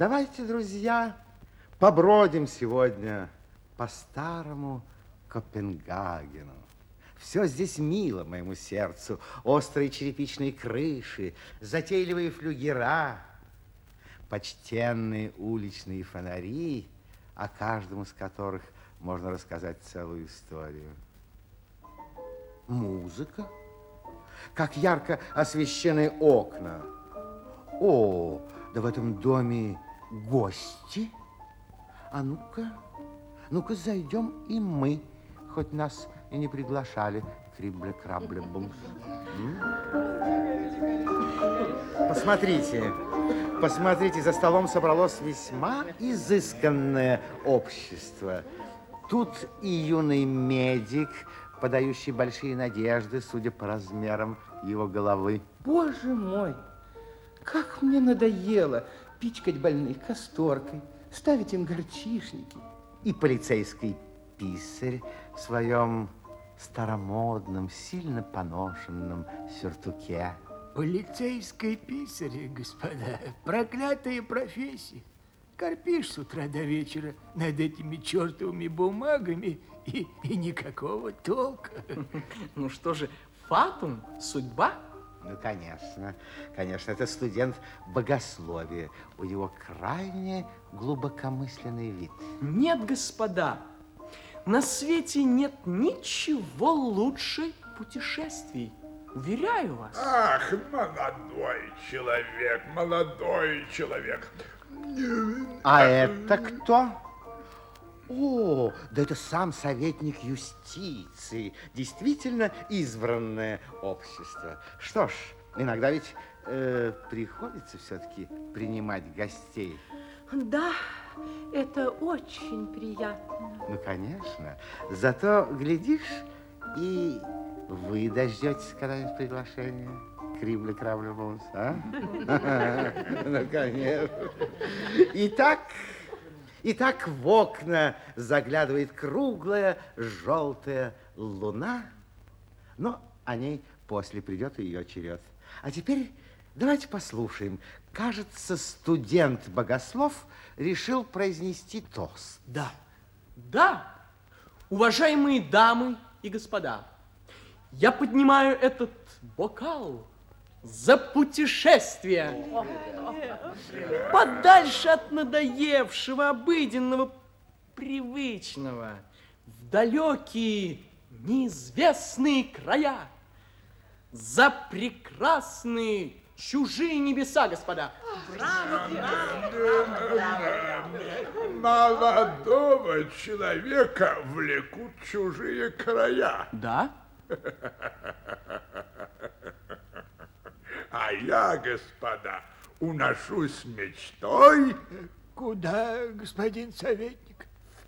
Давайте, друзья, побродим сегодня по старому Копенгагену. Все здесь мило моему сердцу. Острые черепичные крыши, затейливые флюгера, почтенные уличные фонари, о каждом из которых можно рассказать целую историю. Музыка, как ярко освещены окна. О, да в этом доме гости. А ну-ка, ну-ка зайдем и мы, хоть нас и не приглашали. Крибле-крабле-бумс. Посмотрите, посмотрите, за столом собралось весьма изысканное общество. Тут и юный медик, подающий большие надежды, судя по размерам его головы. Боже мой, как мне надоело пичкать больных касторкой, ставить им горчишники. И полицейский писарь в своем старомодном, сильно поношенном сюртуке. Полицейской писари, господа, проклятая профессия. Корпишь с утра до вечера над этими чертовыми бумагами и, и никакого толка. Ну что же, фатум, судьба? Ну, конечно, конечно, это студент богословия. У него крайне глубокомысленный вид. Нет, господа, на свете нет ничего лучше путешествий. Уверяю вас. Ах, молодой человек, молодой человек. А это кто? О, да это сам советник юстиции. Действительно избранное общество. Что ж, иногда ведь э, приходится все-таки принимать гостей. Да, это очень приятно. Ну, конечно. Зато, глядишь, и вы дождетесь когда-нибудь приглашения. Крибли, крабли, бумс, а? Ну, конечно. Итак, итак, в окна заглядывает круглая желтая луна, но о ней после придет ее черед. А теперь давайте послушаем. Кажется, студент-богослов решил произнести тост. Да, да, уважаемые дамы и господа, я поднимаю этот бокал за путешествие подальше от надоевшего, обыденного, привычного, в далекие, неизвестные края, за прекрасные чужие небеса, господа. Молодого человека влекут чужие края. Да? А я, господа, уношусь мечтой Куда, господин советник?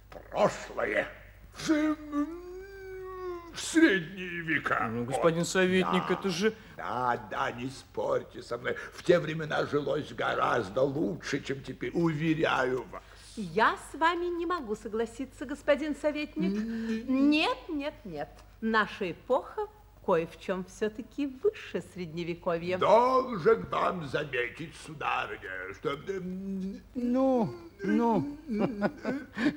в прошлое, в, в средние века. Ну, господин советник, да. это же... Да, да, не спорьте со мной. В те времена жилось гораздо лучше, чем теперь, уверяю вас. Я с вами не могу согласиться, господин советник. Нет, нет, нет. Наша эпоха кое в чем все-таки выше средневековья. Должен вам заметить, сударыня, что... Ну, ну,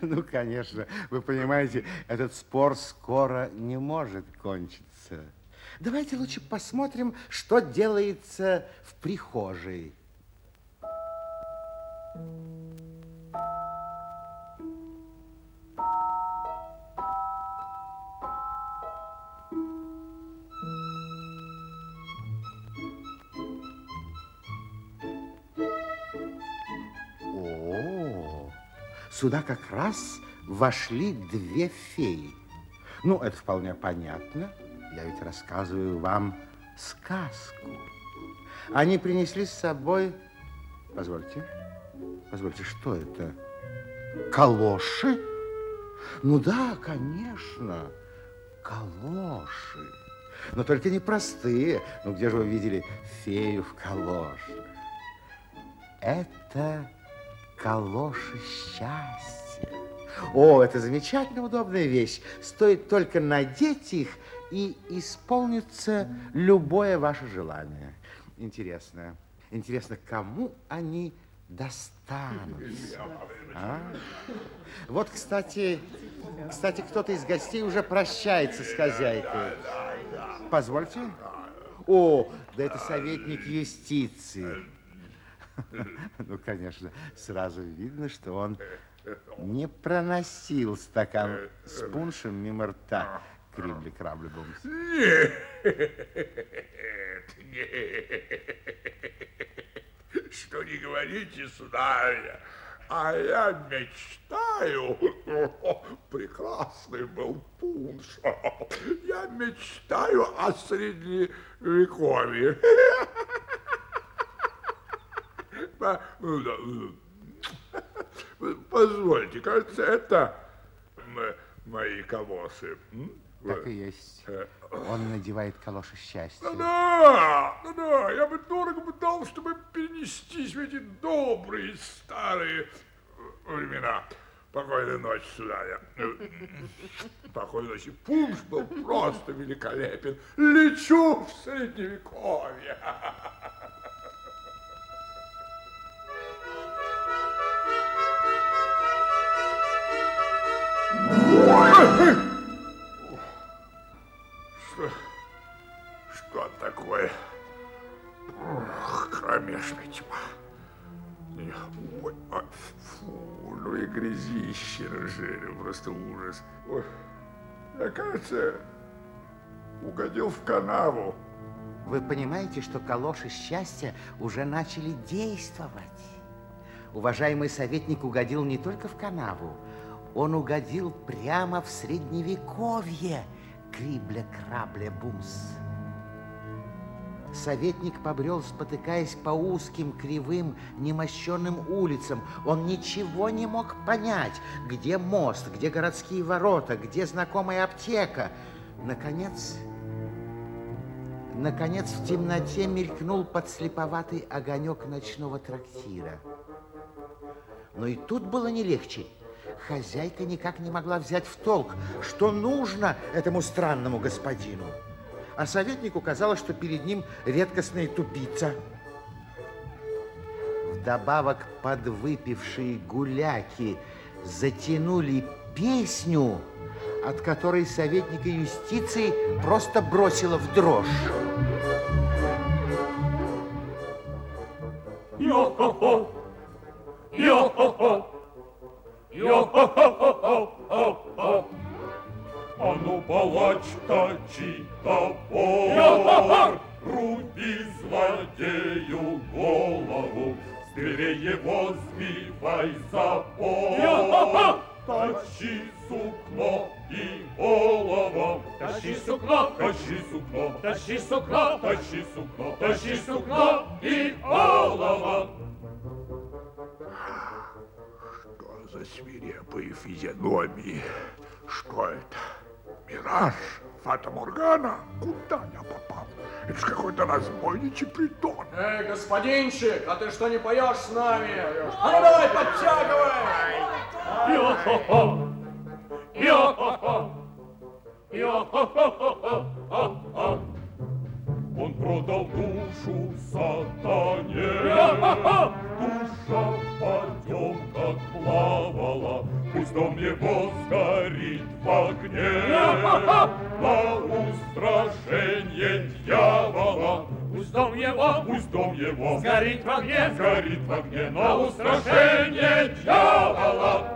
ну, конечно, вы понимаете, этот спор скоро не может кончиться. Давайте лучше посмотрим, что делается в прихожей. О, сюда как раз вошли две феи. Ну, это вполне понятно. Я ведь рассказываю вам сказку. Они принесли с собой... Позвольте, позвольте, что это? Калоши? Ну да, конечно, калоши. Но только не простые. Ну, где же вы видели фею в калошах? Это калоши счастья. О, это замечательно удобная вещь. Стоит только надеть их, и исполнится любое ваше желание. Интересно, интересно, кому они достанутся. А? Вот, кстати, кстати, кто-то из гостей уже прощается с хозяйкой. Позвольте. О, да это советник юстиции. Ну, конечно, сразу видно, что он не проносил стакан с пуншем мимо рта крибли крабли бумс. Нет, нет. Что не говорите, сударыня, а я мечтаю, прекрасный был пунш, я мечтаю о средневековье. Позвольте, кажется, это мои колосы. Так и есть. Он надевает калоши счастья. Ну да, ну да, я бы дорого бы дал, чтобы перенестись в эти добрые старые времена. Покойной ночи, сударя. Покойной ночи. Пунш был просто великолепен. Лечу в средневековье. Что, что такое? Кромешная тьма. Ой, ой, фу, ну и грязище рыжели, просто ужас. Ой, я, кажется, угодил в канаву. Вы понимаете, что калоши счастья уже начали действовать? Уважаемый советник угодил не только в канаву, он угодил прямо в средневековье. Крибля-крабля-бумс. Советник побрел, спотыкаясь по узким, кривым, немощенным улицам. Он ничего не мог понять, где мост, где городские ворота, где знакомая аптека. Наконец, наконец в темноте мелькнул подслеповатый огонек ночного трактира. Но и тут было не легче. Хозяйка никак не могла взять в толк, что нужно этому странному господину. А советнику казалось, что перед ним редкостная тупица. Вдобавок подвыпившие гуляки затянули песню, от которой советника юстиции просто бросило в дрожь. Йо-хо-хо! Йо-хо-хо! Йо-хо-хо-хо-хо-хо! А ну, палач, точи топор, руби злодею голову, Скорее его сбивай запор. Тащи сукно и олово, Тащи сукно, тащи сукно, тащи сукно, тащи сукно, тащи сукно и олово. За свирепые физиономии? Что это? Мираж? Фата Моргана? Куда я попал? Это же какой-то разбойничий притон. Эй, господинчик, а ты что не поешь с нами? А ну давай, подтягивай! Йо-хо-хо! Йо-хо-хо! Йо-хо-хо-хо-хо-хо! Он продал душу сатане. Душа потем как плавала, Пусть дом его сгорит в огне. На устрашение дьявола. Пусть дом его, пусть дом его сгорит в огне, сгорит в огне на устрашение дьявола.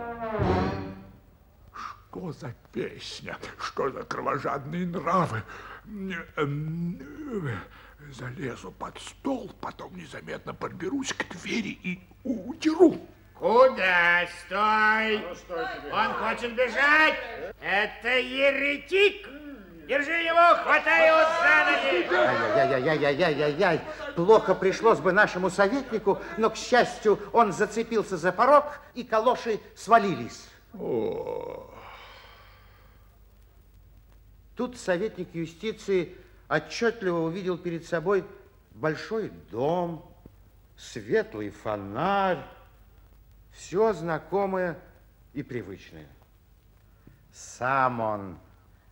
Что за песня? Что за кровожадные нравы? Эм, Залезу под стол, потом незаметно подберусь к двери и удеру. Куда? Стой! Он хочет бежать! Это еретик! Держи его, хватай его за ноги! Ай-яй-яй-яй-яй-яй-яй. Плохо пришлось бы нашему советнику, но, к счастью, он зацепился за порог, и калоши свалились. О, Тут советник юстиции отчетливо увидел перед собой большой дом, светлый фонарь, все знакомое и привычное. Сам он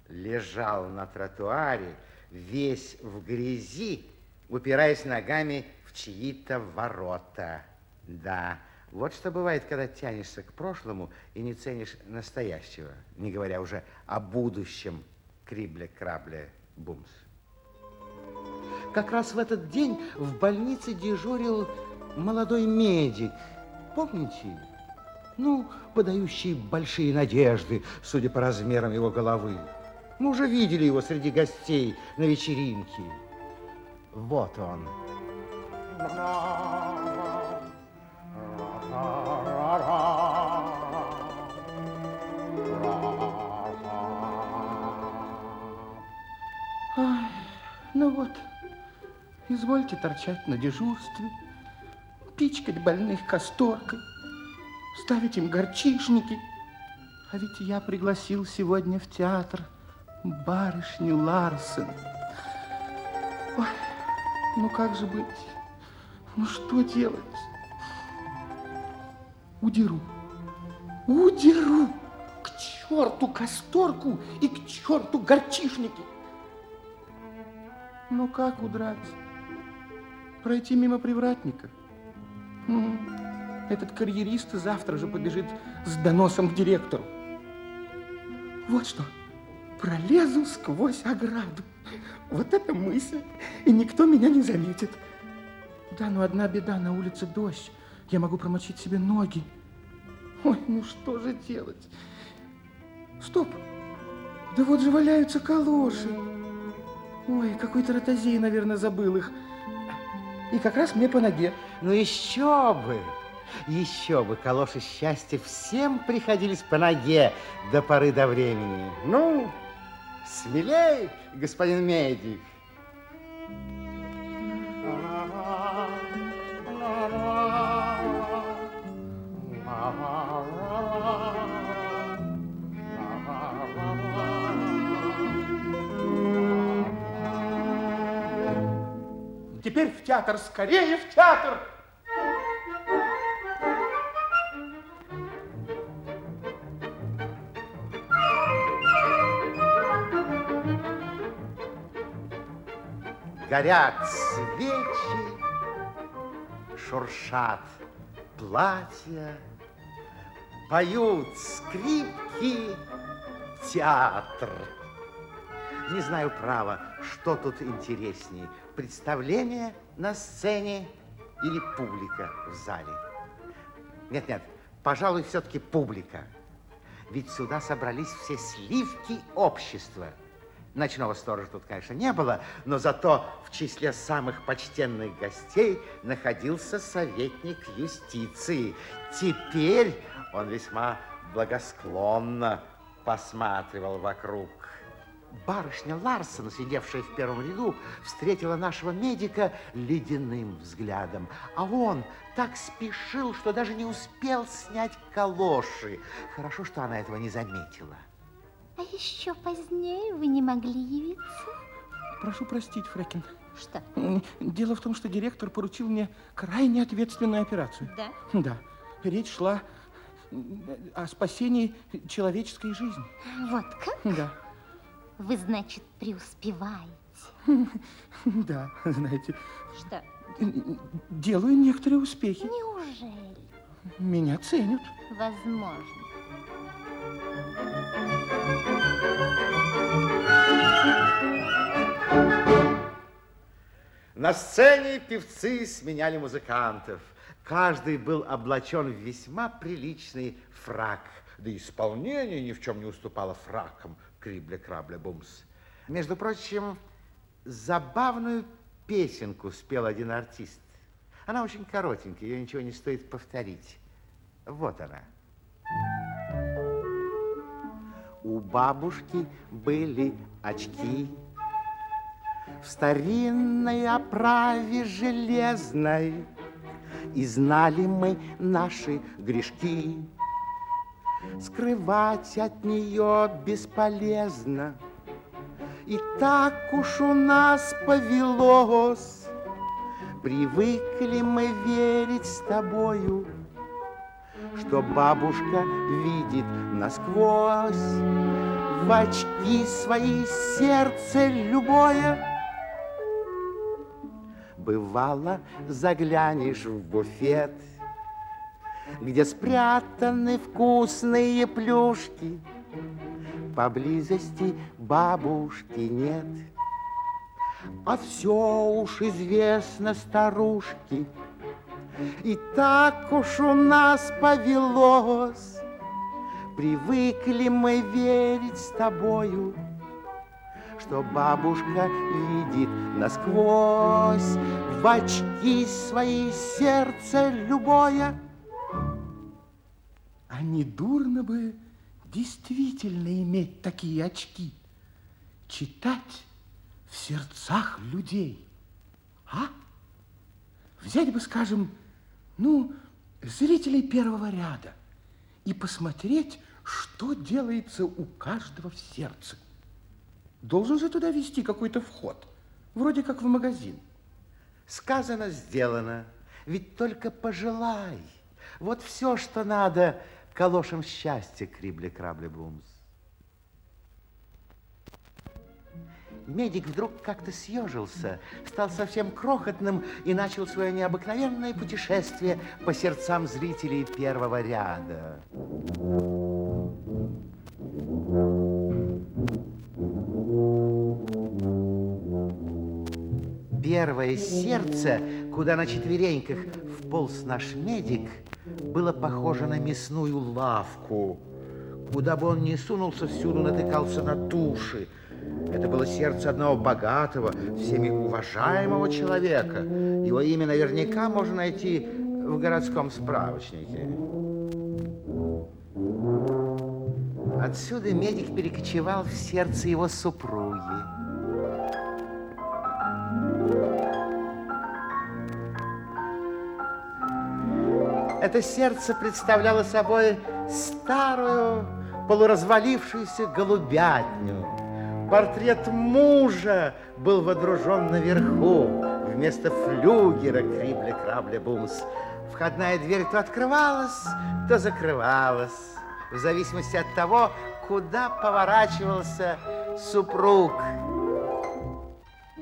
лежал на тротуаре, весь в грязи, упираясь ногами в чьи-то ворота. Да, вот что бывает, когда тянешься к прошлому и не ценишь настоящего, не говоря уже о будущем крибле-крабле-бумс. Как раз в этот день в больнице дежурил молодой медик. Помните? Ну, подающий большие надежды, судя по размерам его головы. Мы уже видели его среди гостей на вечеринке. Вот он. Ай, ну вот, извольте торчать на дежурстве, пичкать больных касторкой, ставить им горчишники. А ведь я пригласил сегодня в театр барышню Ларсен. Ой, ну как же быть? Ну что делать? Удеру. Удеру. К черту касторку и к черту горчишники. Ну как удрать? Пройти мимо привратника? М, Этот карьерист завтра же побежит с доносом к директору. Вот что, пролезу сквозь ограду. Вот это мысль, и никто меня не заметит. Да, но одна беда, на улице дождь. Я могу промочить себе ноги. Ой, ну что же делать? Стоп! Да вот же валяются калоши. Ой, какой-то ротозей, наверное, забыл их. И как раз мне по ноге. Ну еще бы! Еще бы, калоши счастья всем приходились по ноге до поры до времени. Ну, смелей, господин медик. Теперь в театр, скорее в театр! Горят свечи, шуршат платья, поют скрипки, театр. Не знаю права, что тут интереснее, представление на сцене или публика в зале. Нет-нет, пожалуй, все-таки публика. Ведь сюда собрались все сливки общества. Ночного сторожа тут, конечно, не было, но зато в числе самых почтенных гостей находился советник юстиции. Теперь он весьма благосклонно посматривал вокруг. Барышня Ларсена, сидевшая в первом ряду, встретила нашего медика ледяным взглядом. А он так спешил, что даже не успел снять калоши. Хорошо, что она этого не заметила. А еще позднее вы не могли явиться? Прошу простить, Фрекин. Что? Дело в том, что директор поручил мне крайне ответственную операцию. Да? Да. Речь шла о спасении человеческой жизни. Вот как? Да. Вы, значит, преуспеваете. Да, знаете, Что? делаю некоторые успехи. Неужели? Меня ценят. Возможно. На сцене певцы сменяли музыкантов. Каждый был облачен в весьма приличный фрак. Да исполнение ни в чем не уступало фракам крибля-крабля-бумс. Между прочим, забавную песенку спел один артист. Она очень коротенькая, ее ничего не стоит повторить. Вот она. У бабушки были очки в старинной оправе железной, И знали мы наши грешки. Скрывать от нее бесполезно, И так уж у нас повелось. Привыкли мы верить с тобою, Что бабушка видит насквозь В очки свои сердце любое. Бывало, заглянешь в буфет, где спрятаны вкусные плюшки. Поблизости бабушки нет, а все уж известно старушке. И так уж у нас повелось, привыкли мы верить с тобою, что бабушка видит насквозь в очки свои сердце любое. А не дурно бы действительно иметь такие очки, читать в сердцах людей, а? Взять бы, скажем, ну, зрителей первого ряда и посмотреть, что делается у каждого в сердце. Должен же туда вести какой-то вход, вроде как в магазин. Сказано, сделано. Ведь только пожелай. Вот все, что надо калошам счастья, крибли-крабли-бумс. Медик вдруг как-то съежился, стал совсем крохотным и начал свое необыкновенное путешествие по сердцам зрителей первого ряда. Первое сердце, куда на четвереньках вполз наш медик, было похоже на мясную лавку. Куда бы он ни сунулся, всюду натыкался на туши. Это было сердце одного богатого, всеми уважаемого человека. Его имя наверняка можно найти в городском справочнике. Отсюда медик перекочевал в сердце его супруги. Это сердце представляло собой старую, полуразвалившуюся голубятню. Портрет мужа был водружен наверху, вместо флюгера крибля-крабля-бумс. Входная дверь то открывалась, то закрывалась, в зависимости от того, куда поворачивался супруг.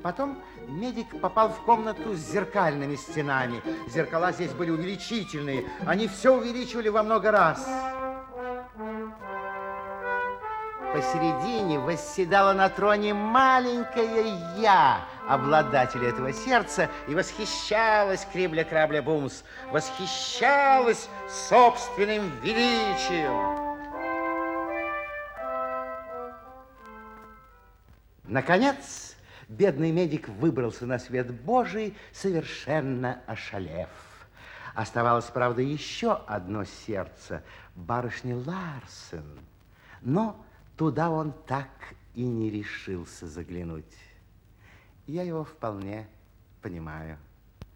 Потом медик попал в комнату с зеркальными стенами. Зеркала здесь были увеличительные. Они все увеличивали во много раз. Посередине восседала на троне маленькая я, обладатель этого сердца, и восхищалась Крибля-Крабля-Бумс, восхищалась собственным величием. Наконец, бедный медик выбрался на свет Божий, совершенно ошалев. Оставалось, правда, еще одно сердце барышни Ларсен, но туда он так и не решился заглянуть. Я его вполне понимаю,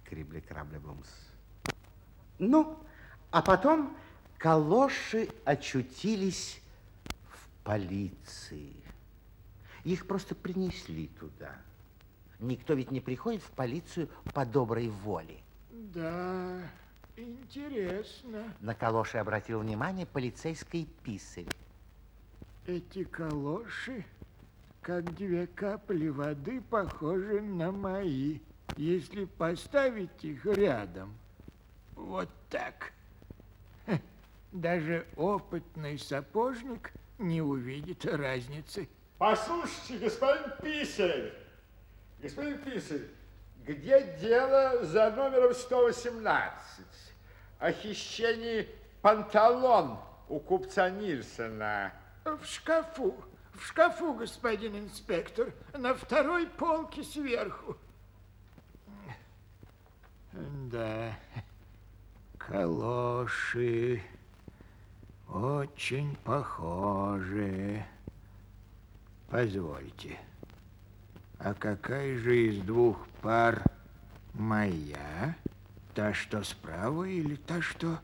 крибли-крабли-бумс. Ну, а потом калоши очутились в полиции. Их просто принесли туда. Никто ведь не приходит в полицию по доброй воле. Да, интересно. На калоши обратил внимание полицейский писарь. Эти калоши, как две капли воды, похожи на мои. Если поставить их рядом, вот так, даже опытный сапожник не увидит разницы. Послушайте, господин Писарь, господин Писарь, где дело за номером 118 о хищении панталон у купца Нильсона? В шкафу, в шкафу, господин инспектор, на второй полке сверху. Да, калоши очень похожи. Позвольте, а какая же из двух пар моя? Та, что справа или та, что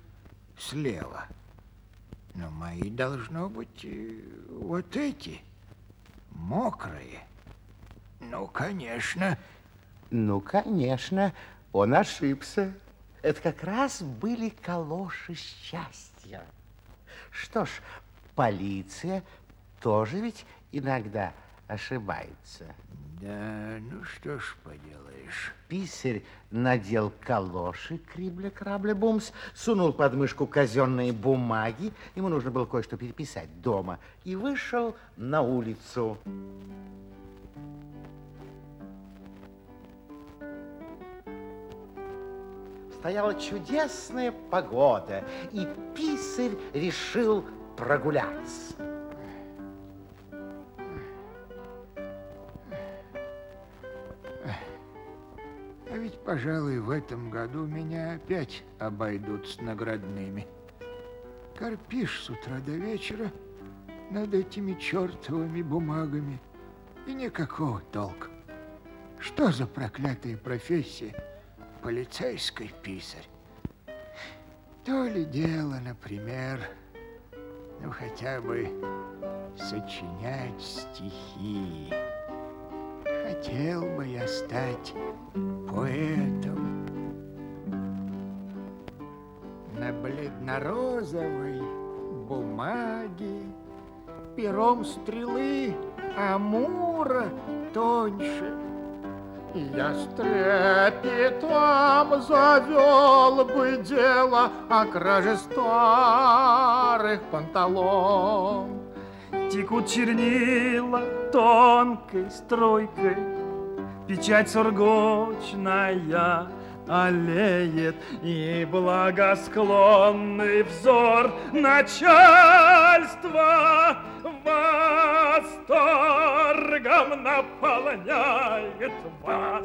слева? Но мои должно быть э, вот эти, мокрые. Ну, конечно. Ну, конечно, он ошибся. Это как раз были калоши счастья. Что ж, полиция тоже ведь иногда ошибается. Да, ну что ж поделаешь. Писарь надел калоши крибля-крабля-бумс, сунул под мышку казенные бумаги, ему нужно было кое-что переписать дома, и вышел на улицу. Стояла чудесная погода, и писарь решил прогуляться. Ведь, пожалуй, в этом году меня опять обойдут с наградными. Корпишь с утра до вечера над этими чертовыми бумагами, и никакого толка. Что за проклятая профессия? Полицейский писарь. То ли дело, например, ну хотя бы сочинять стихи. Хотел бы я стать поэтом. На бледно-розовой бумаге пером стрелы Амура тоньше. Я с трепетом завел бы дело о краже старых панталон. Текут чернила тонкой струйкой, Печать сургучная олеет, И благосклонный взор начальства Восторгом наполняет вас.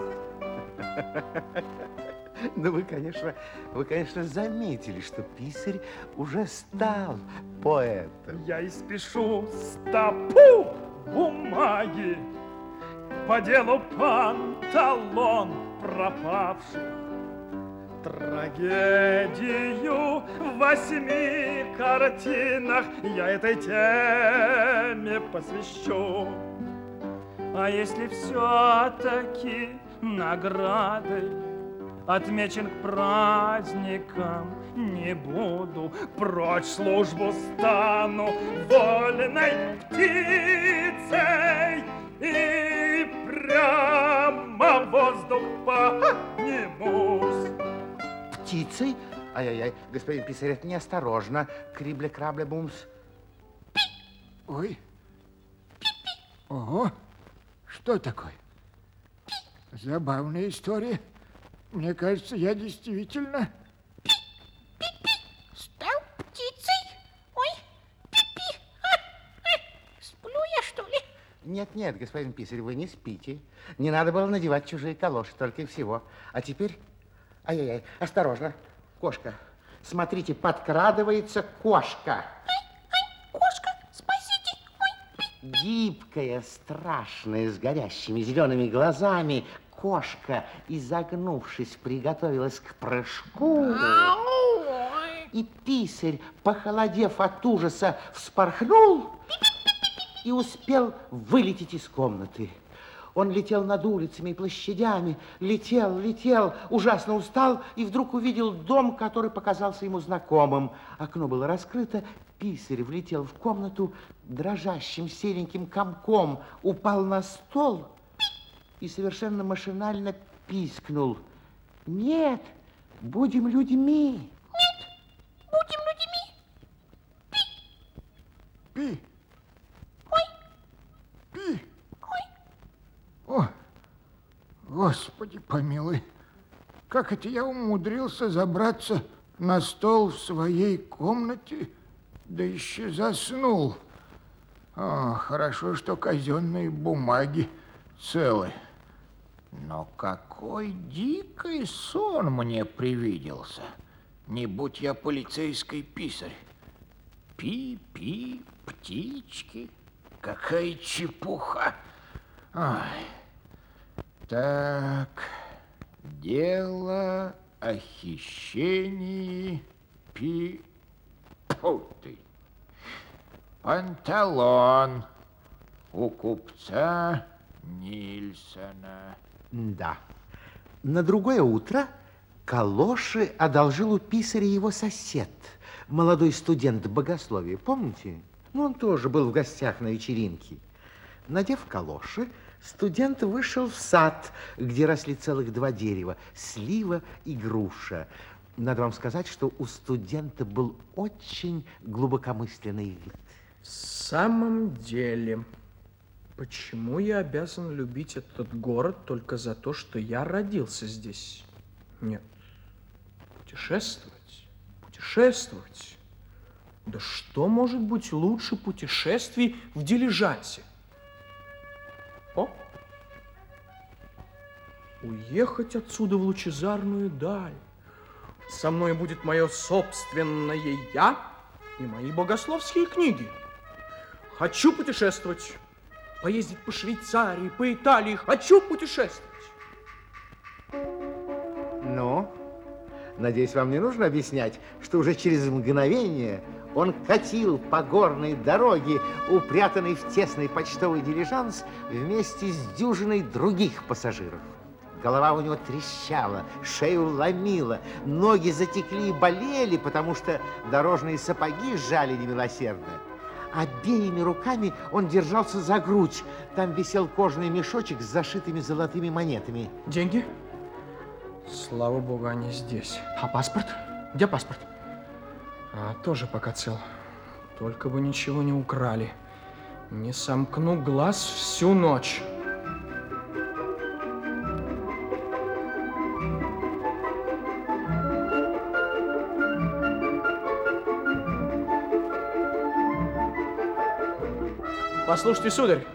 Ну, вы, конечно, вы, конечно, заметили, что писарь уже стал поэтом. Я испишу стопу бумаги по делу панталон пропавших. Трагедию в восьми картинах я этой теме посвящу. А если все-таки наградой Отмечен к праздникам не буду, Прочь службу стану вольной птицей И прямо в воздух поднимусь. Птицей? Ай-яй-яй, господин писарь, это неосторожно. Крибля-крабля-бумс. Ой. Ого, что такое? Забавная история. Мне кажется, я действительно... Стал птицей? Ой, пи-пи. А, а, сплю я, что ли? Нет-нет, господин писарь, вы не спите. Не надо было надевать чужие калоши, только и всего. А теперь... Ай-яй-яй, осторожно, кошка. Смотрите, подкрадывается кошка. Кошка, спасите. Ой, пи. Гибкая, страшная, с горящими зелеными глазами, кошка, изогнувшись, приготовилась к прыжку. И писарь, похолодев от ужаса, вспорхнул и успел вылететь из комнаты. Он летел над улицами и площадями, летел, летел, ужасно устал и вдруг увидел дом, который показался ему знакомым. Окно было раскрыто, писарь влетел в комнату, дрожащим сереньким комком упал на стол и совершенно машинально пискнул. Нет, будем людьми. Будем людьми. Пи. Ой. Пи. Ой. О, Господи помилуй, как это я умудрился забраться на стол в своей комнате, да еще заснул. О, хорошо, что казенные бумаги целы. Но какой дикий сон мне привиделся. Не будь я полицейский писарь. Пи-пи, птички. Какая чепуха. Ой. Так, дело о хищении пи... Фу ты. Панталон у купца Нильсона. Да. На другое утро калоши одолжил у писаря его сосед, молодой студент богословия, помните? Ну, он тоже был в гостях на вечеринке. Надев калоши, студент вышел в сад, где росли целых два дерева – слива и груша. Надо вам сказать, что у студента был очень глубокомысленный вид. В самом деле, почему я обязан любить этот город только за то, что я родился здесь? Нет. Путешествовать, путешествовать. Да что может быть лучше путешествий в дилижансе? О! Уехать отсюда в лучезарную даль. Со мной будет мое собственное я и мои богословские книги. Хочу путешествовать, поездить по Швейцарии, по Италии. Хочу путешествовать. Ну, надеюсь, вам не нужно объяснять, что уже через мгновение он катил по горной дороге, упрятанный в тесный почтовый дилижанс вместе с дюжиной других пассажиров. Голова у него трещала, шею ломила, ноги затекли и болели, потому что дорожные сапоги сжали немилосердно. Обеими руками он держался за грудь. Там висел кожаный мешочек с зашитыми золотыми монетами. Деньги? Слава богу, они здесь. А паспорт? Где паспорт? А, тоже пока цел. Только бы ничего не украли. Не сомкну глаз всю ночь. Послушайте, сударь,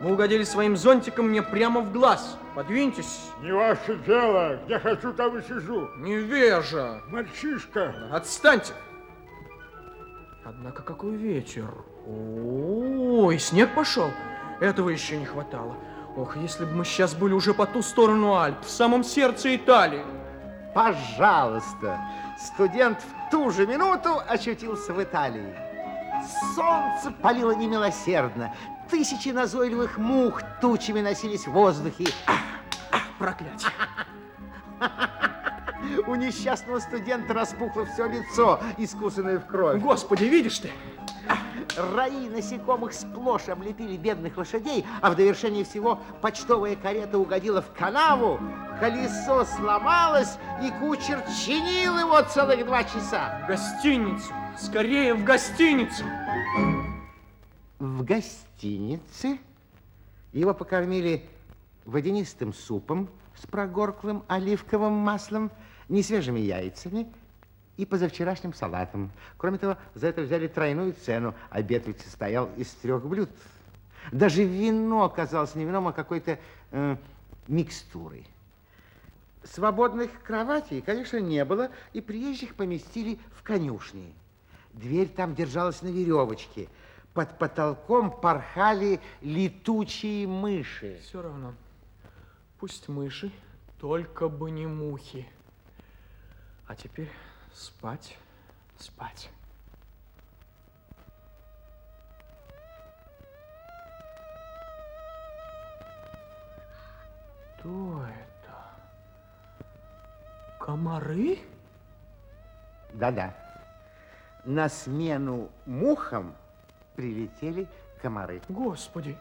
мы угодили своим зонтиком мне прямо в глаз. Подвиньтесь. Не ваше дело. Где хочу, там и сижу. Невежа. Мальчишка. Отстаньте. Однако какой ветер. Ой, снег пошел. Этого еще не хватало. Ох, если бы мы сейчас были уже по ту сторону Альп, в самом сердце Италии. Пожалуйста. Студент в ту же минуту очутился в Италии. Солнце палило немилосердно. Тысячи назойливых мух тучами носились в воздухе. Проклятие. У несчастного студента распухло все лицо, искусанное в кровь. Господи, видишь ты? Раи насекомых сплошь облепили бедных лошадей, а в довершение всего почтовая карета угодила в канаву, колесо сломалось, и кучер чинил его целых два часа. Гостиницу! Скорее в гостиницу! В гостинице его покормили водянистым супом с прогорклым оливковым маслом, несвежими яйцами и позавчерашним салатом. Кроме того, за это взяли тройную цену. Обед ведь состоял из трех блюд. Даже вино оказалось не вином, а какой-то э, микстурой. Свободных кроватей, конечно, не было, и приезжих поместили в конюшни. Дверь там держалась на веревочке. Под потолком порхали летучие мыши. Все равно. Пусть мыши, только бы не мухи. А теперь спать, спать. Что это? Комары? Да-да. На смену мухам прилетели комары. Господи,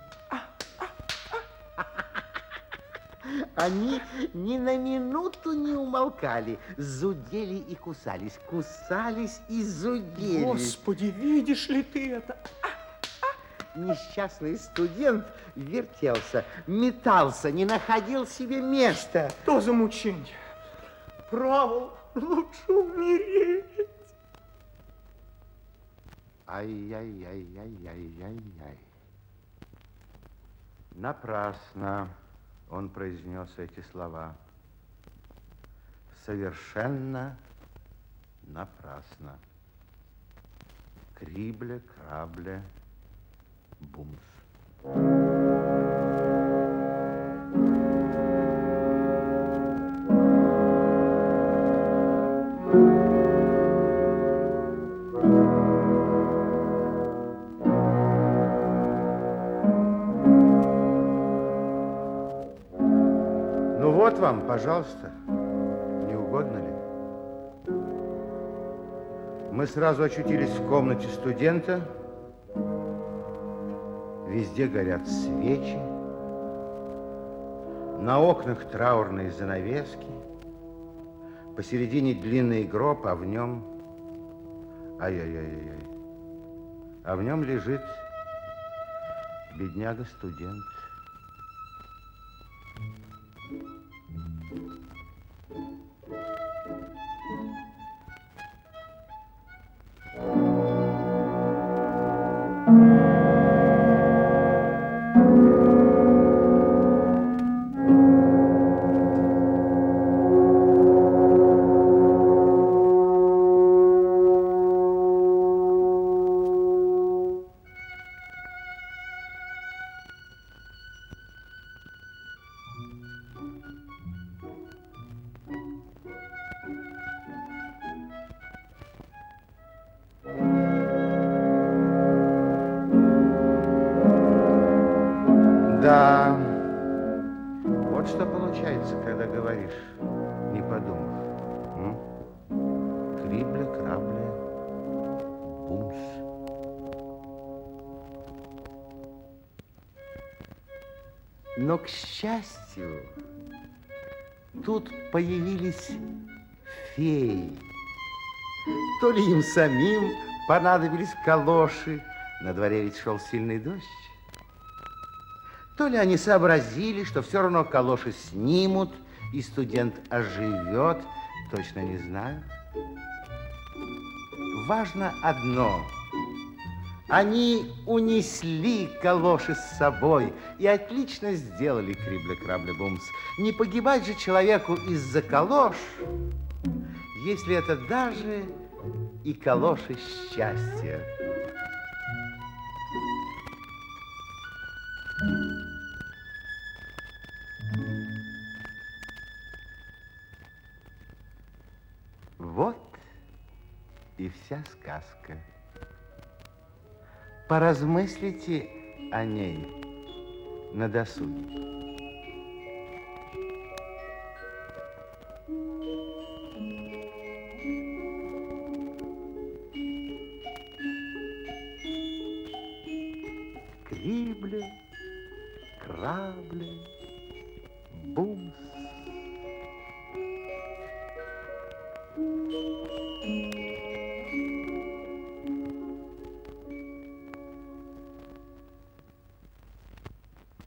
Они ни на минуту не умолкали, зудели и кусались, кусались и зудели. Господи, видишь ли ты это? Несчастный студент вертелся, метался, не находил себе места. Что за мучение? Право, лучше умереть. Ай-яй-яй-яй-яй-яй-яй. Напрасно он произнес эти слова. Совершенно напрасно. Крибле, крабле, бумс. Ну вот вам, пожалуйста. Не угодно ли? Мы сразу очутились в комнате студента Везде горят свечи. На окнах траурные занавески. Посередине длинный гроб, а в нем... Ай-яй-яй-яй. А в нем лежит бедняга-студент. К счастью, тут появились феи. То ли им самим понадобились калоши, на дворе ведь шел сильный дождь. То ли они сообразили, что все равно калоши снимут, и студент оживет, точно не знаю. Важно одно. Они унесли калоши с собой и отлично сделали крибля-крабля-бумс. Не погибать же человеку из-за калош, если это даже и калоши счастья. Вот и вся сказка. Поразмыслите о ней на досуге.